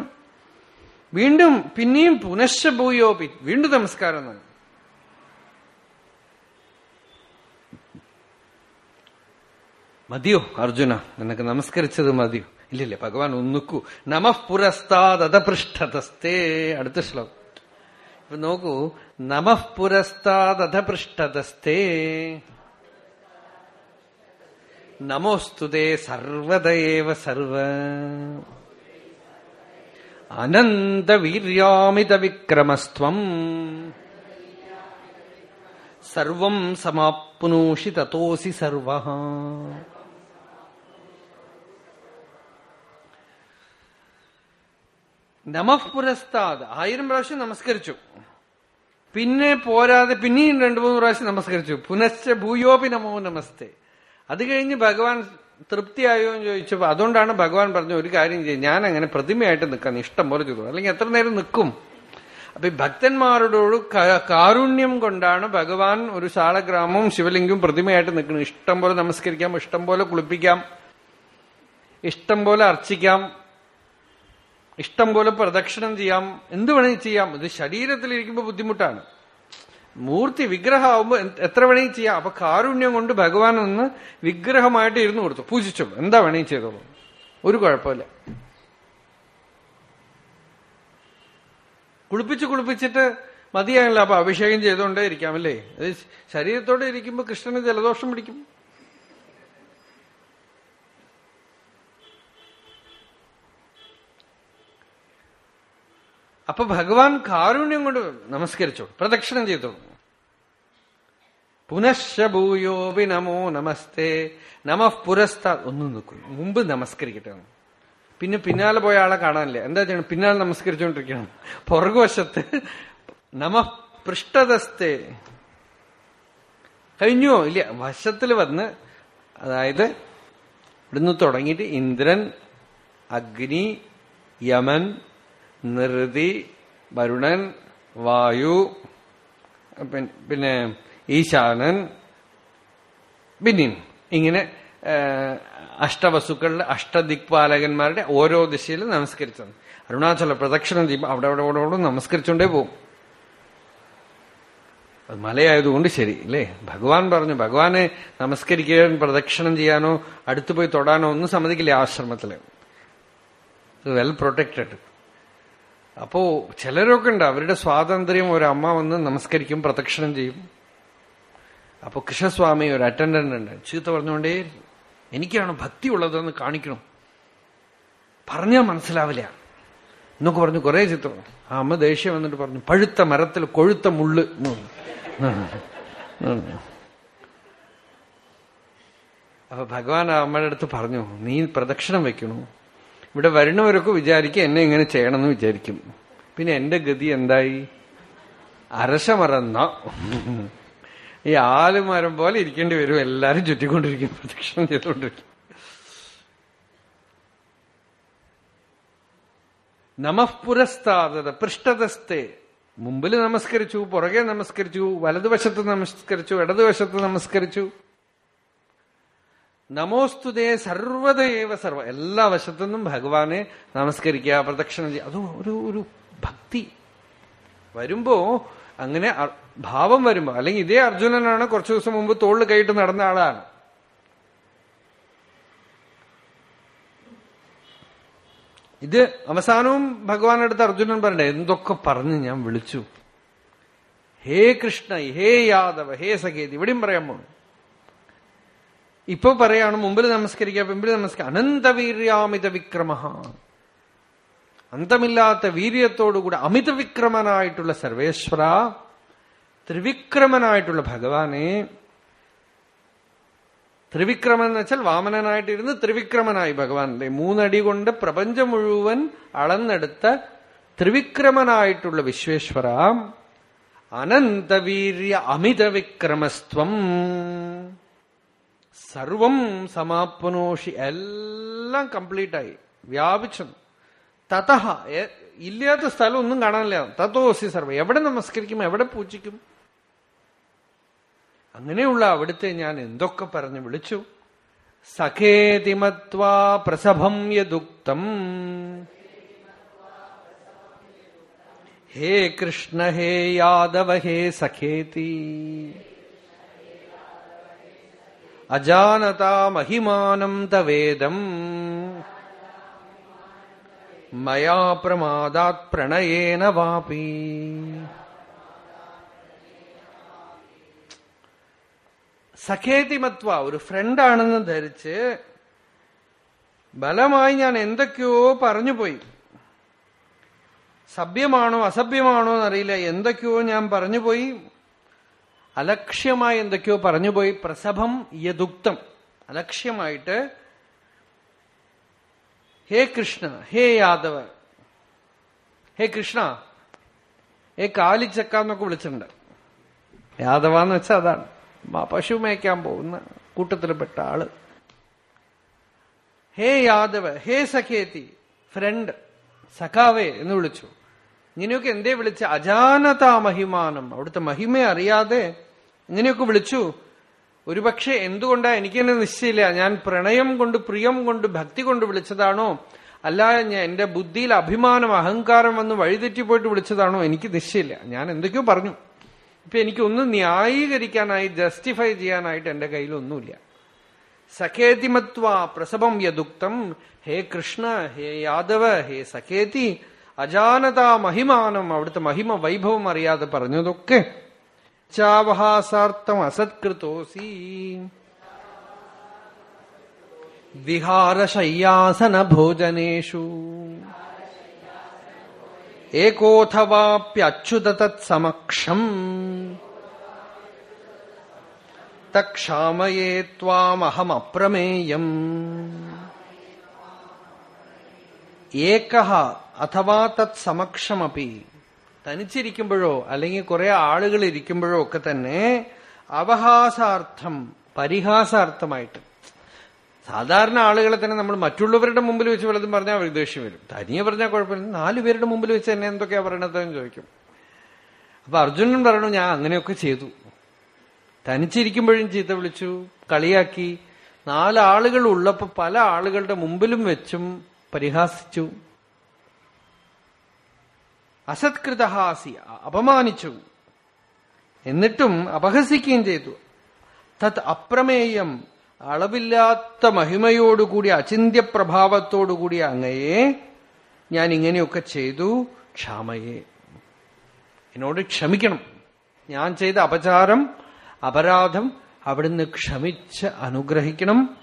വീണ്ടും പിന്നെയും പുനഃഭൂയോപി ഭൂയോപി വീണ്ടും നമസ്കാരം എന്നാണ്. മതിയോ? അർജുന നിനക്ക് നമസ്കരിച്ചത് മതിയോ? ഇല്ലില്ല ഭഗവാൻ ഒന്നുക്കൂ നമഃ പുരസ്താദപൃഷ്ഠതസ്തേ അടുത്ത ശ്ലോകം. ഇപ്പൊ നോക്കൂ നമഃ പുരസ്താദപൃഷ്ഠതസ്തേ നമോസ്തുതേ സർവദയേവ സർവ. അനന്തവീര്യാമിത വിക്രമസ്ത്വം സർവം സമാപ്നോഷി തത്തോസി സർവ. നമഃപുരസ്താദ് ആയിരം പ്രാവശ്യം നമസ്കരിച്ചു. പിന്നെ പോരാതെ പിന്നെയും രണ്ടു മൂന്ന് പ്രാവശ്യം നമസ്കരിച്ചു. പുനശ്ച ഭൂയോപി നമോ നമസ്തേ. അത് കഴിഞ്ഞ് ഭഗവാൻ തൃപ്തിയായോ എന്ന് ചോദിച്ചപ്പോ അതുകൊണ്ടാണ് ഭഗവാൻ പറഞ്ഞ ഒരു കാര്യം ചെയ്യും. ഞാൻ അങ്ങനെ പ്രതിമയായിട്ട് നിൽക്കാൻ ഇഷ്ടം പോലെ ചെയ്തു. അല്ലെങ്കിൽ എത്ര നേരം നിൽക്കും. അപ്പൊ ഈ ഭക്തന്മാരോട് കാരുണ്യം കൊണ്ടാണ് ഭഗവാൻ ഒരു ശാളഗ്രാമവും ശിവലിംഗവും പ്രതിമയായിട്ട് നിൽക്കുന്നത്. ഇഷ്ടം പോലെ നമസ്കരിക്കാം ഇഷ്ടം പോലെ കുളിപ്പിക്കാം ഇഷ്ടം പോലെ അർച്ചിക്കാം. ഇഷ്ടം പോലെ പ്രദക്ഷിണം ചെയ്യാം. എന്ത് വേണമെങ്കിൽ ചെയ്യാം. ഇത് ശരീരത്തിലിരിക്കുമ്പോൾ ബുദ്ധിമുട്ടാണ്. മൂർത്തി വിഗ്രഹമാകുമ്പോൾ എത്ര വേണമെങ്കിൽ ചെയ്യാം. അപ്പൊ കാരുണ്യം കൊണ്ട് ഭഗവാൻ ഒന്ന് വിഗ്രഹമായിട്ട് ഇരുന്ന് കൊടുത്തു. പൂജിച്ചു. എന്താ വേണമെങ്കിൽ ചെയ്തോളൂ. ഒരു കുഴപ്പമില്ല. കുളിപ്പിച്ച് കുളിപ്പിച്ചിട്ട് മതിയാണല്ലോ അപ്പൊ അഭിഷേകം ചെയ്തുകൊണ്ടേ ഇരിക്കാം അല്ലേ ശരീരത്തോടെ ഇരിക്കുമ്പോൾ കൃഷ്ണന് ജലദോഷം പിടിക്കും. അപ്പൊ ഭഗവാൻ കാരുണ്യം കൊണ്ട് നമസ്കരിച്ചോളൂ. പ്രദക്ഷിണം ചെയ്തോളൂ പുനശ്ച ഭൂയോപി നമോ നമസ്തേ. നമ പുരസ്ത ഒന്നും നിൽക്കും മുമ്പ് നമസ്കരിക്കട്ടെ പിന്നെ പിന്നാലെ പോയ ആളെ കാണാനില്ല? എന്താ ചെയ്യണം? പിന്നാലെ നമസ്കരിച്ചുകൊണ്ടിരിക്കണം പുറകുവശത്ത് നമ പൃഷ്ടതസ്തേ കഴിഞ്ഞോ ഇല്ല. വശത്തിൽ വന്ന് അതായത് ഇവിടുന്ന് തുടങ്ങിയിട്ട് ഇന്ദ്രൻ അഗ്നി യമൻ നിർതി വരുണൻ വായു പിന്നെ ഈശാനൻ ബിന്നിൻ. ഇങ്ങനെ അഷ്ടവസ്തുക്കളുടെ അഷ്ടദിക്പാലകന്മാരുടെ ഓരോ ദിശയിലും നമസ്കരിച്ചത്. അരുണാചല പ്രദക്ഷിണം ചെയ്യുമ്പോൾ അവിടെ അവിടെ അവിടെ നമസ്കരിച്ചുകൊണ്ടേ പോകും. അത് മലയായതുകൊണ്ട് ശരി അല്ലേ? ഭഗവാൻ പറഞ്ഞു ഭഗവാനെ നമസ്കരിക്കാൻ പ്രദക്ഷിണം ചെയ്യാനോ അടുത്തു പോയി തൊടാനോ ഒന്നും സമ്മതിക്കില്ല ആശ്രമത്തിൽ. വെൽ പ്രൊട്ടക്റ്റഡ് അപ്പോ ചിലരൊക്കെ ഉണ്ട്. അവരുടെ സ്വാതന്ത്ര്യം ഒരു അമ്മ വന്ന് നമസ്കരിക്കും പ്രദക്ഷിണം ചെയ്യും. അപ്പൊ കൃഷ്ണസ്വാമി ഒരു അറ്റൻഡന്റ് ഉണ്ട്. ചീത്ത പറഞ്ഞുകൊണ്ടേ എനിക്കാണ് ഭക്തി ഉള്ളതെന്ന് കാണിക്കണം. പറഞ്ഞാൽ മനസ്സിലാവില്ല. എന്നൊക്കെ പറഞ്ഞു കുറേ ചിത്രം. ആ അമ്മ ദേഷ്യം വന്നിട്ട് പറഞ്ഞു പഴുത്ത മരത്തിൽ കൊഴുത്ത മുള്ള്. എന്ന് പറഞ്ഞു. അപ്പൊ ഭഗവാൻ അമ്മയുടെ അടുത്ത് പറഞ്ഞു നീ പ്രദക്ഷിണം വെക്കണു. ഇവിടെ വരുന്നവരൊക്കെ വിചാരിക്കും എന്നെ ഇങ്ങനെ ചെയ്യണമെന്ന് വിചാരിക്കും. പിന്നെ എന്റെ ഗതി എന്തായി? അരശമറന്ന? ഈ ആലുമരം പോലെ ഇരിക്കേണ്ടി വരും. എല്ലാരും ചുറ്റിക്കൊണ്ടിരിക്കും. പ്രദക്ഷിണം ചെയ്തുകൊണ്ടിരിക്കും. നമഃപുരസ്താതത പൃഷ്ഠതസ്തേ. മുമ്പിൽ നമസ്കരിച്ചു പുറകെ നമസ്കരിച്ചു വലതുവശത്ത് നമസ്കരിച്ചു ഇടതുവശത്ത് നമസ്കരിച്ചു. നമോസ്തുതേ സർവതയേവ സർവ. എല്ലാ വശത്തുനിന്നും ഭഗവാനെ നമസ്കരിക്കുക പ്രദക്ഷിണം ചെയ്യുക. അതും ഒരു ഒരു ഭക്തി. വരുമ്പോ അങ്ങനെ ഭാവം വരുമ്പോ അല്ലെങ്കിൽ ഇതേ അർജുനനാണ് കുറച്ചു ദിവസം മുമ്പ് തോളിൽ കൈയിട്ട് നടന്ന ആളാണ്. ഇത് അവസാനവും ഭഗവാനടുത്ത് അർജുനൻ പറഞ്ഞ എന്തൊക്കെ പറഞ്ഞ് ഞാൻ വിളിച്ചു. ഹേ കൃഷ്ണ ഹേ യാദവ ഹേ സഖേതി ഇവിടെയും പറയാൻ പോണു. ഇപ്പൊ പറയാണ് മുമ്പിൽ നമസ്കരിക്കുക പിമ്പിൽ നമസ്കരിക്കുക. അനന്തവീര്യാമിത വിക്രമ. അന്തമില്ലാത്ത വീര്യത്തോടുകൂടി അമിത വിക്രമനായിട്ടുള്ള സർവേശ്വര ത്രിവിക്രമനായിട്ടുള്ള ഭഗവാനെ ത്രിവിക്രമൻ എന്ന് വെച്ചാൽ വാമനനായിട്ടിരുന്ന് ത്രിവിക്രമനായി ഭഗവാന്റെ മൂന്നടി കൊണ്ട് പ്രപഞ്ചം മുഴുവൻ അളന്നെടുത്ത ത്രിവിക്രമനായിട്ടുള്ള വിശ്വേശ്വര. അനന്തവീര്യ അമിത വിക്രമസ്ത്വം സർവം സമാപനോഷി. എല്ലാം കംപ്ലീറ്റ് ആയി വ്യാപിച്ചു തതഹ ഇല്ലാത്ത സ്ഥലം ഒന്നും കാണാനില്ല. തത്തോസി സർവ. എവിടെ നമസ്കരിക്കും? എവിടെ പൂജിക്കും? അങ്ങനെയുള്ള അവിടുത്തെ ഞാൻ എന്തൊക്കെ പറഞ്ഞു വിളിച്ചു? സഖേതിമത്വാ പ്രസഭം യദുക്തം. ഹേ കൃഷ്ണ ഹേ യാദവ ഹേ സഖേതി. അജാനതാ മഹിമാനം തവേദം. മയാ പ്രമാദാത് പ്രണയേന വാപി. സഖേതിമത്വ ഒരു ഫ്രണ്ടാണെന്ന് ധരിച്ച് ബലമായി ഞാൻ എന്തൊക്കെയോ പറഞ്ഞുപോയി സഭ്യമാണോ അസഭ്യമാണോ എന്നറിയില്ല എന്തൊക്കെയോ ഞാൻ പറഞ്ഞുപോയി അലക്ഷ്യമായി എന്തൊക്കെയോ പറഞ്ഞുപോയി. പ്രസഭം യദുക്തം. അലക്ഷ്യമായിട്ട് ഹേ കൃഷ്ണ ഹേ യാദവ ഹേ കൃഷ്ണ ഹേ കാലിച്ചക്ക എന്നൊക്കെ വിളിച്ചിട്ടുണ്ട്. യാദവ എന്ന് വെച്ചാൽ അതാണ്. പശു മേയ്ക്കാൻ പോകുന്ന കൂട്ടത്തിൽപ്പെട്ട ആൾ. ഹേ യാദവ ഹേ സഖേതി ഫ്രണ്ട് സഖാവേ എന്ന് വിളിച്ചു. ഇങ്ങനെയൊക്കെ എന്തേ വിളിച്ച? അജാനതാ മഹിമാനം. അവിടുത്തെ മഹിമ അറിയാതെ ഇങ്ങനെയൊക്കെ വിളിച്ചു. ഒരുപക്ഷെ എന്തുകൊണ്ടാ എനിക്കെന്നെ നിശ്ചയില്ല? ഞാൻ പ്രണയം കൊണ്ട് പ്രിയം കൊണ്ട് ഭക്തി കൊണ്ട് വിളിച്ചതാണോ? അല്ല ഞാൻ എന്റെ ബുദ്ധിയിൽ അഭിമാനം അഹങ്കാരം വന്ന് വഴിതെറ്റിപ്പോയിട്ട് വിളിച്ചതാണോ? എനിക്ക് നിശ്ചയില്ല. ഞാൻ എന്തൊക്കെയോ പറഞ്ഞു. ഇപ്പൊ എനിക്കൊന്നും ന്യായീകരിക്കാനായി ജസ്റ്റിഫൈ ചെയ്യാനായിട്ട് എന്റെ കയ്യിലൊന്നുമില്ല. സഖേതിമത്വ പ്രസവം യദുക്തം. ഹേ കൃഷ്ണ ഹേ യാദവ ഹേ സഖേതി. അജാനതാ മഹിമാനം അവിടുത്തെ മഹിമ വൈഭവം അറിയാതെ പറഞ്ഞതൊക്കെ ചാവഹാസാർത്ഥം അസത്കൃതോസി വിഹാരശയ്യാസന ഭോജനേഷു ഏകോഥവാപ്യച്യുത തത്സമക്ഷം തക്ഷാമയേ ത്വാമഹമപ്രമേയം ഏക അഥവാ തത് സമക്ഷമപി തനിച്ചിരിക്കുമ്പോഴോ അല്ലെങ്കിൽ കുറെ ആളുകൾ ഇരിക്കുമ്പോഴോ ഒക്കെ തന്നെ അവഹാസാർത്ഥം പരിഹാസാർത്ഥമായിട്ട്. സാധാരണ ആളുകളെ തന്നെ നമ്മൾ മറ്റുള്ളവരുടെ മുമ്പിൽ വെച്ച് വല്ലതും പറഞ്ഞാൽ അവർ ദേഷ്യം വരും. തനിയെ പറഞ്ഞാൽ കുഴപ്പമില്ല. നാലു പേരുടെ മുമ്പിൽ വെച്ച് തന്നെ എന്തൊക്കെയാ പറയണതെന്ന് ചോദിക്കും. അപ്പൊ അർജുനൻ പറയണു ഞാൻ അങ്ങനെയൊക്കെ ചെയ്തു. തനിച്ചിരിക്കുമ്പോഴും ചീത്ത വിളിച്ചു കളിയാക്കി. നാലാളുകൾ ഉള്ളപ്പോ പല ആളുകളുടെ മുമ്പിലും വെച്ചും പരിഹാസിച്ചു. അസത്കൃതഹാസി അപമാനിച്ചു. എന്നിട്ടും അപഹസിക്കുകയും ചെയ്തു. തത് അപ്രമേയം അളവില്ലാത്ത മഹിമയോടുകൂടി അചിന്യപ്രഭാവത്തോടുകൂടി അങ്ങയെ ഞാൻ ഇങ്ങനെയൊക്കെ ചെയ്തു ക്ഷാമയെ. എന്നോട് ക്ഷമിക്കണം. ഞാൻ ചെയ്ത അപചാരം അപരാധം അവിടുന്ന് ക്ഷമിച്ച് അനുഗ്രഹിക്കണം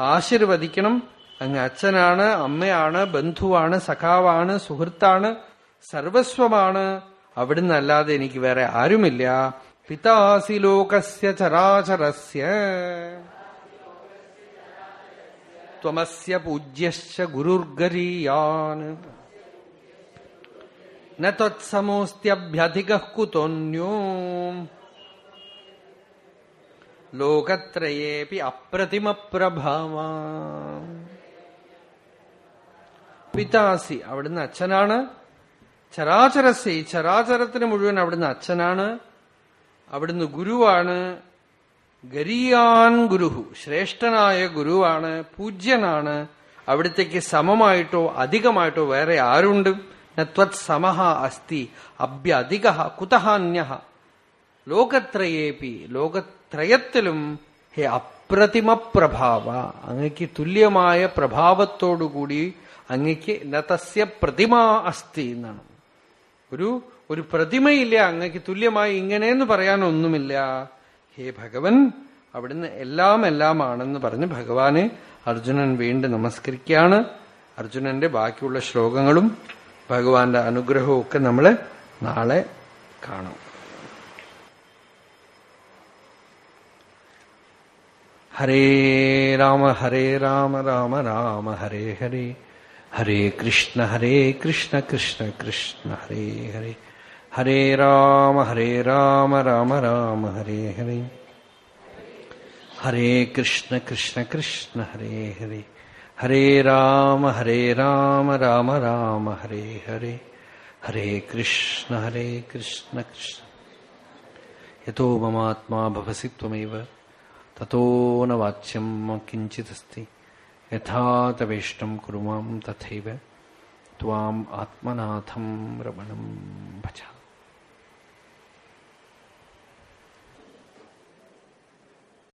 ആശീർവദിക്കണം. അങ്ങ് അച്ഛനാണ് അമ്മയാണ് ബന്ധുവാണ് സഖാവാണ് സുഹൃത്താണ് സർവസ്വമാണ്. അവിടുന്ന് അല്ലാതെ എനിക്ക് വേറെ ആരുമില്ല. പിതാസി ലോകസ്യ ചരാചരസ്യ. ത്വമസ്യ പൂജ്യശ്ച ഗുരുർഗരീയാൻ. ന ത്വത്സമോസ്ത്യഭ്യധിക കുതോന്യോ. ലോകത്രയേപി അപ്രതിമ പ്രഭാവ പിതാസി അവിടുന്ന് അച്ഛനാണ്. ചരാചരസ്യ ഈ ചരാചരത്തിന് മുഴുവൻ അവിടുന്ന് അച്ഛനാണ് അവിടുന്ന് ഗുരുവാണ് ഗരിയാൻ ഗുരുഹു ശ്രേഷ്ഠനായ ഗുരുവാണ് പൂജ്യനാണ് അവിടത്തേക്ക് സമമായിട്ടോ അധികമായിട്ടോ വേറെ ആരുണ്ട്? നത്വത് സമഹ അസ്തി അഭ്യധിക കുതഹാന്യ ലോകത്രയേപി ലോകത്രയത്തിലും ഹേ അപ്രതിമ പ്രഭാവ. അങ്ങക്ക് തുല്യമായ പ്രഭാവത്തോടുകൂടി അങ്ങക്ക് നതസ്യ പ്രതിമാ അസ്തി എന്നാണ്. ഒരു ഒരു പ്രതിമയില്ല അങ്ങക്ക് തുല്യമായി ഇങ്ങനെയെന്ന് പറയാനൊന്നുമില്ല. ഹേ ഭഗവൻ അവിടുന്ന് എല്ലാം എല്ലാമാണെന്ന് പറഞ്ഞ് ഭഗവാനെ അർജുനൻ വീണ്ടും നമസ്കരിക്കുകയാണ്. അർജുനന്റെ ബാക്കിയുള്ള ശ്ലോകങ്ങളും ഭഗവാന്റെ അനുഗ്രഹവും ഒക്കെ നമ്മൾ നാളെ കാണും. ഹരേ രാമ ഹരേ രാമ രാമ രാമ ഹരേ ഹരേ. ഹരേ കൃഷ്ണ ഹരേ കൃഷ്ണ കൃഷ്ണ കൃഷ്ണ ഹരേ ഹരേ ഹരേ രാമ ഹരേ രാമ രാമ രാമ ഹരേ ഹരേ ഹരേ കൃഷ്ണ കൃഷ്ണ കൃഷ്ണ ഹരേ ഹരേ ഹരേ രാമ ഹരേ രാമ രാമ രാമ ഹരേ ഹരേ ഹരേ കൃഷ്ണ ഹരേ കൃഷ്ണ കൃഷ്ണ യഥോ മമാത്മാ ഭവസി ത്വമേവ തോ ന വാച്യം കിഞ്ചിദസ്തി यथा तवेष्टं कुरुमां तथैव त्वाम् आत्मनाथं रमणं भजामि।